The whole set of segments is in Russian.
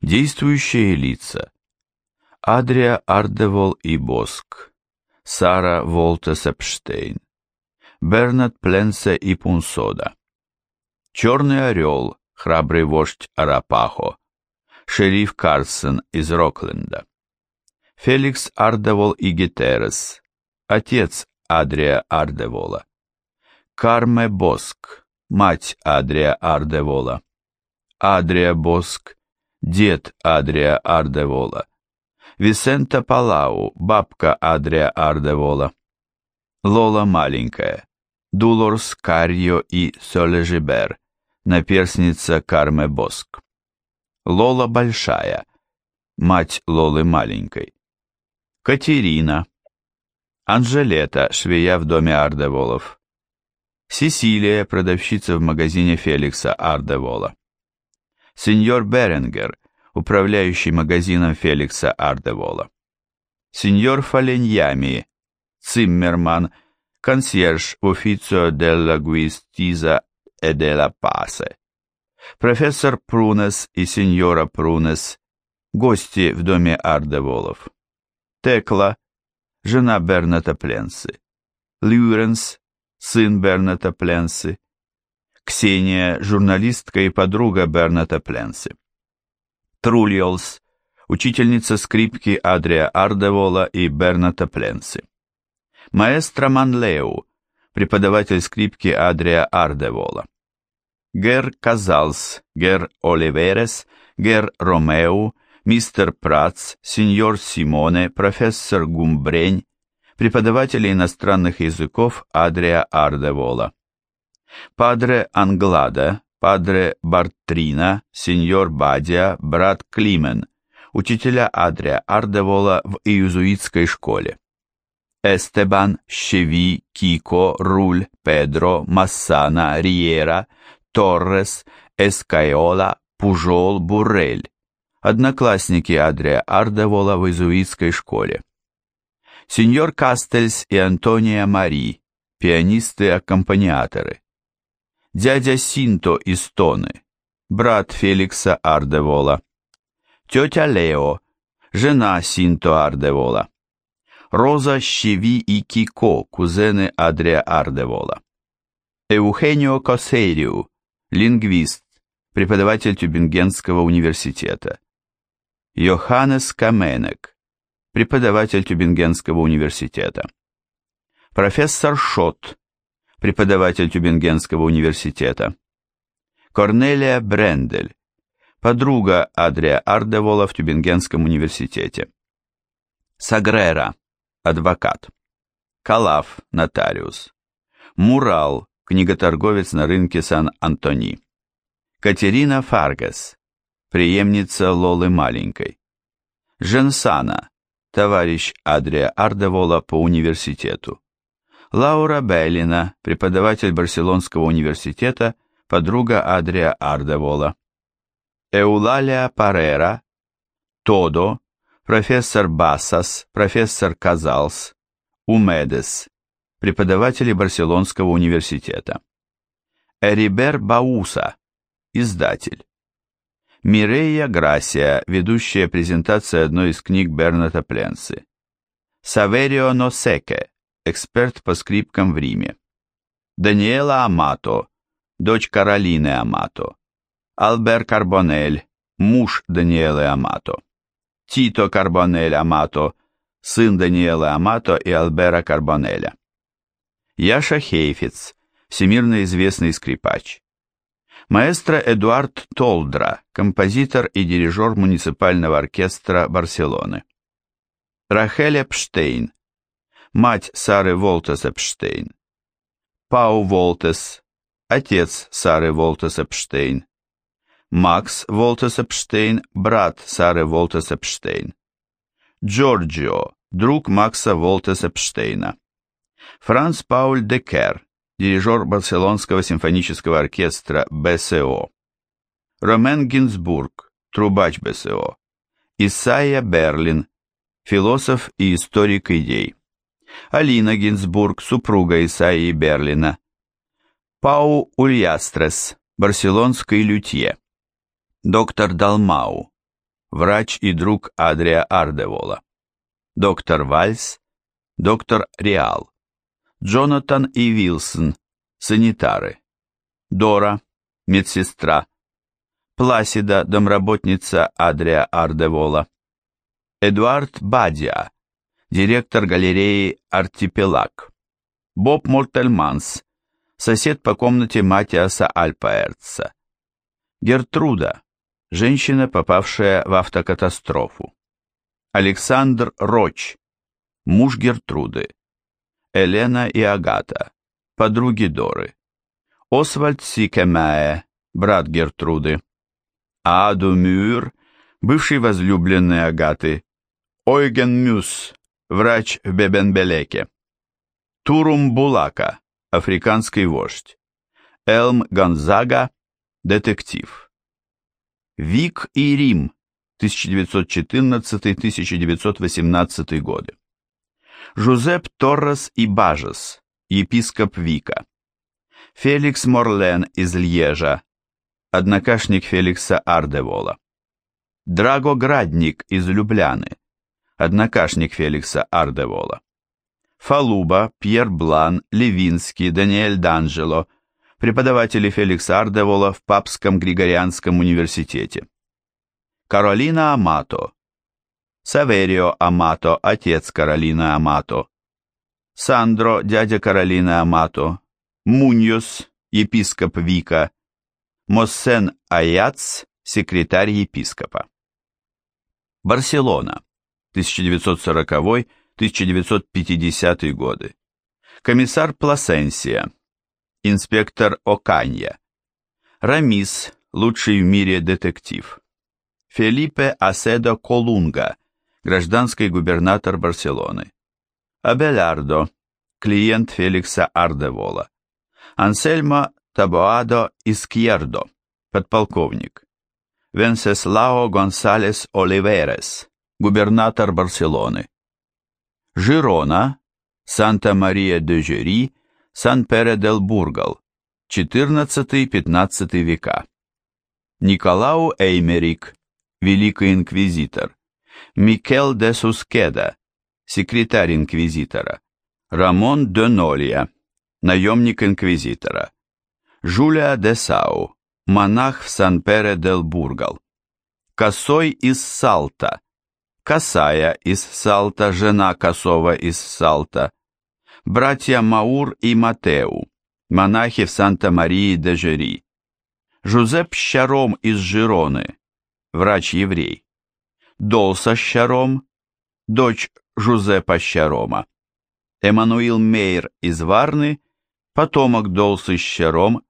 Действующие лица. Адрия Ардевол и Боск. Сара Волтес Эпштейн. Бернат Пленсе и Пунсода. Черный орел, храбрый вождь Арапахо. Шериф Карсон из Рокленда. Феликс Ардевол и Гетерес. Отец Адрия Ардевола. Карме Боск, мать Адрия Ардевола. Адрия Боск, дед Адрия Ардевола. Висента Палау, бабка Адрия Ардевола. Лола маленькая, Дулорс Карьо и Солежибер, наперсница Карме Боск. Лола большая, мать Лолы маленькой. Катерина. Анжелета, швея в доме Ардеволов. Сесилия, продавщица в магазине Феликса Ардевола. Сеньор Беренгер, управляющий магазином Феликса Ардевола. Сеньор Фаленьями, Циммерман, консьерж в официо делла Гуистиза e della Pace. Профессор Прунес и сеньора Прунес, гости в доме Ардеволов. Текла, жена Берната Пленсы. Люренс, сын Берната Пленсы. Ксения, журналистка и подруга Берната Пленсы. Трульолс, учительница скрипки Адрия Ардевола и Берната Пленсы. Маэстро Манлеу, преподаватель скрипки Адрия Ардевола. Гер Казалс, Гер Оливерес, Гер Ромеу, мистер Прац, сеньор Симоне, профессор Гумбрень, преподаватели иностранных языков Адрия Ардевола. Падре Англада, Падре Бартрина, сеньор Бадия, брат Климен, учителя Адрия Ардевола в иезуитской школе. Эстебан, Щеви, Кико, Руль, Педро, Массана, Риера, Торрес, Эскайола, Пужол, Буррель, одноклассники Адрия Ардевола в иезуитской школе. Сеньор Кастельс и Антония Мари, пианисты-аккомпаниаторы, дядя Синто из Тоны, брат Феликса Ардевола, тетя Лео, жена Синто Ардевола, Роза Щеви и Кико, кузены Адрия Ардевола, Эухенио Косериу, лингвист, преподаватель Тюбингенского университета, Йоханнес Каменек, преподаватель Тюбингенского университета. Профессор Шот, преподаватель Тюбингенского университета. Корнелия Брендель, подруга Адрия Ардевола в Тюбингенском университете. Сагрера, адвокат. Калаф, нотариус. Мурал, книготорговец на рынке Сан-Антони. Катерина Фаргас, преемница Лолы Маленькой. Женсана, товарищ Адрия Ардевола по университету. Лаура Беллина, преподаватель Барселонского университета, подруга Адрия Ардевола. Эулалия Парера, Тодо, профессор Бассас, профессор Казалс, Умедес, преподаватели Барселонского университета. Эрибер Бауса, издатель. Мирея Грасия, ведущая презентация одной из книг Берната Пленсы. Саверио Носеке, эксперт по скрипкам в Риме. Даниэла Амато, дочь Каролины Амато. Албер Карбонель, муж Даниэлы Амато. Тито Карбонель Амато, сын Даниэлы Амато и Албера Карбонеля. Яша Хейфиц, всемирно известный скрипач. Маэстро Эдуард Толдра, композитор и дирижер муниципального оркестра Барселоны. Рахель Эпштейн, мать Сары Волтес Эпштейн. Пау Волтес, отец Сары Волтес Эпштейн. Макс Волтес Эпштейн, брат Сары Волтес Эпштейн. Джорджио, друг Макса Волтес Эпштейна. Франц Пауль Декер, дирижер Барселонского симфонического оркестра БСО. Ромен Гинзбург, трубач БСО. Исайя Берлин, философ и историк идей. Алина Гинзбург, супруга Исаии Берлина. Пау Ульястрес, барселонский лютье. Доктор Далмау, врач и друг Адрия Ардевола. Доктор Вальс, доктор Реал. Джонатан и Вилсон, санитары. Дора, медсестра. Пласида, домработница Адрия Ардевола. Эдуард Бадиа, директор галереи «Артипелаг». Боб Мортельманс, сосед по комнате Матиаса Альпаэртса. Гертруда, женщина, попавшая в автокатастрофу. Александр Роч, муж Гертруды. Елена и Агата, подруги Доры. Освальд Сикемае, брат Гертруды. Аду Мюр, бывший возлюбленный Агаты. Ойген Мюс, врач в Бебенбелеке. Турум Булака, африканский вождь. Элм Гонзага, детектив. Вик и Рим, 1914-1918 годы. Жузеп Торрес и Бажес, епископ Вика. Феликс Морлен из Льежа, однокашник Феликса Ардевола. Драго Градник из Любляны, однокашник Феликса Ардевола. Фалуба, Пьер Блан, Левинский, Даниэль Данжело, преподаватели Феликса Ардевола в Папском Григорианском университете. Каролина Амато, Саверио Амато, отец Каролины Амато, Сандро, дядя Каролины Амато, Муньос, епископ Вика, Моссен Аяц, секретарь епископа. Барселона, 1940-1950 годы. Комиссар Пласенсия, инспектор Оканья. Рамис, лучший в мире детектив. Фелипе Аседо Колунга, гражданский губернатор Барселоны. Абелардо, клиент Феликса Ардевола. Ансельмо Табоадо Искьердо, подполковник. Венсеслао Гонсалес Оливерес, губернатор Барселоны. Жирона, Санта-Мария-де-Жюри, Сан-Пере-дел-Бургал, 14-15 века. Николау Эймерик, великий инквизитор. Микел де Сускеда, секретарь инквизитора. Рамон де Нолья, наемник инквизитора. Жулия де Сау, монах в Сан-Пере-дел-Бургал. Косой из Салта, Косая из Салта, жена Косова из Салта. Братья Маур и Матеу, монахи в Санта-Марии-де-Жери. Жузеп Щаром из Жироны, врач-еврей. Долса Щаром, дочь Жузепа Щарома. Эммануил Мейер из Варны, потомок Долсы Щаром,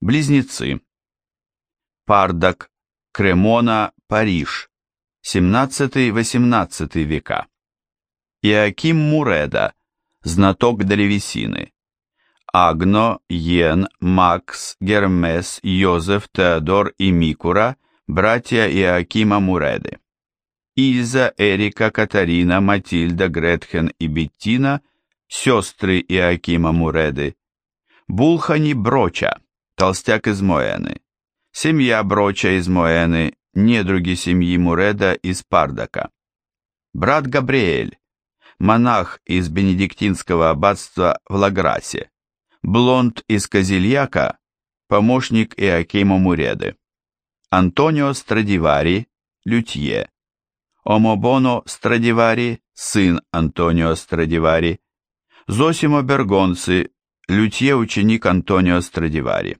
близнецы. Пардак, Кремона, Париж, 17-18 века. Иаким Муреда, знаток древесины. Агно, Йен, Макс, Гермес, Йозеф, Теодор и Микура, братья Иакима Муреды. Иза, Эрика, Катарина, Матильда, Гретхен и Беттина, сестры Иакима Муреды. Булхани Броча, толстяк из Моэны. Семья Броча из Моэны, недруги семьи Муреда из Пардака. Брат Габриэль, монах из бенедиктинского аббатства в Лаграсе. Блонд из Козельяка, помощник Иакима Муреды. Антонио Страдивари, лютье. Омобоно Страдивари, сын Антонио Страдивари. Зосимо Бергонци, лютье ученик Антонио Страдивари.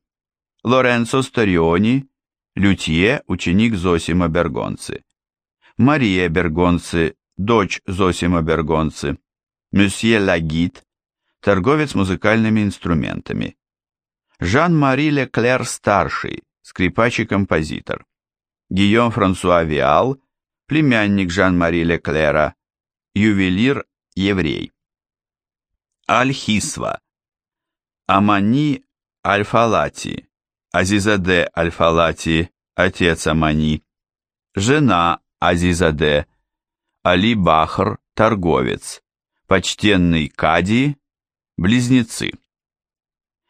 Лоренцо Стариони, лютье ученик Зосимо Бергонци. Мария Бергонци, дочь Зосимо Бергонци. Мюсье Лагит, торговец музыкальными инструментами. Жан-Мари Леклер-старший, скрипач и композитор. Гийом Франсуа Виал, племянник Жан-Мари Леклера, ювелир-еврей. Аль-Хисва, Амани Аль-Фалати, Азизаде Аль-Фалати, отец Амани, жена Азизаде, Али Бахр, торговец, почтенный Кади, близнецы.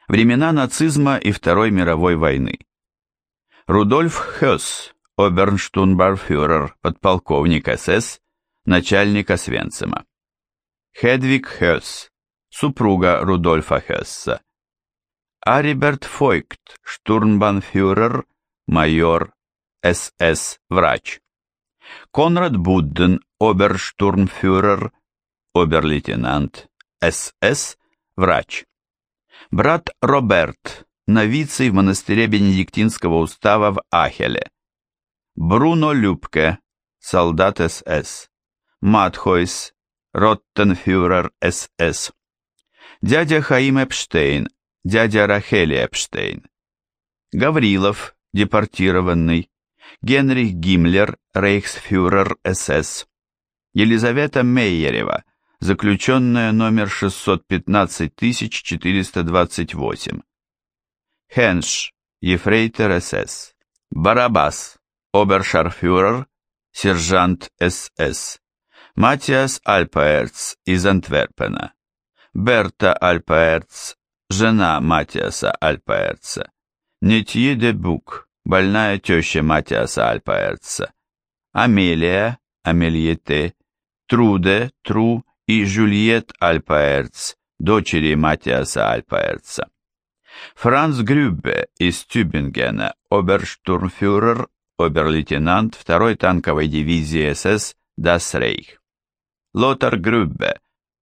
Времена нацизма и Второй мировой войны. Рудольф Хёс, обернштурмбарфюрер, подполковник СС, начальник Освенцима. Хедвиг Хёс, супруга Рудольфа Хёсса. Ариберт Фойкт, штурмбанфюрер, майор, СС, врач. Конрад Будден, оберштурмфюрер, оберлейтенант, СС, врач. Брат Роберт, новицей в монастыре Бенедиктинского устава в Ахеле. Бруно Любке, солдат СС. Матхойс, Роттенфюрер СС. Дядя Хаим Эпштейн, дядя Рахели Эпштейн. Гаврилов, депортированный. Генрих Гиммлер, рейхсфюрер СС. Елизавета Мейерева, заключенная номер 615428. Хенш, ефрейтор СС. Барабас, обершарфюрер, сержант СС. Матиас Альпаерц из Антверпена. Берта Альпаерц, жена Матиаса Альпаерца. Нетье де Бук, больная теща Матиаса Альпаерца. Амелия, Амельете, Труде, Тру и Жюльет Альпаерц, дочери Матиаса Альпаерца. Франц Грюбе из Тюбингена, оберштурмфюрер, оберлейтенант 2-й танковой дивизии СС Das Reich. Лотар Грюбе,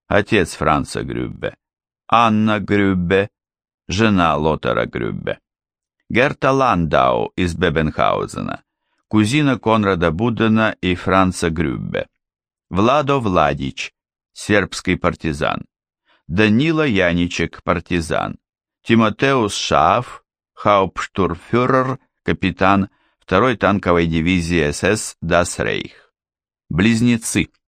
отец Франца Грюбе. Анна Грюбе, жена Лотара Грюбе. Герта Ландау из Бебенхаузена, кузина Конрада Будена и Франца Грюбе. Владо Владич, сербский партизан. Данила Яничек, партизан. Тимотеус Шаф, хауптштурфюрер, капитан 2-й танковой дивизии СС Das Reich. Близнецы.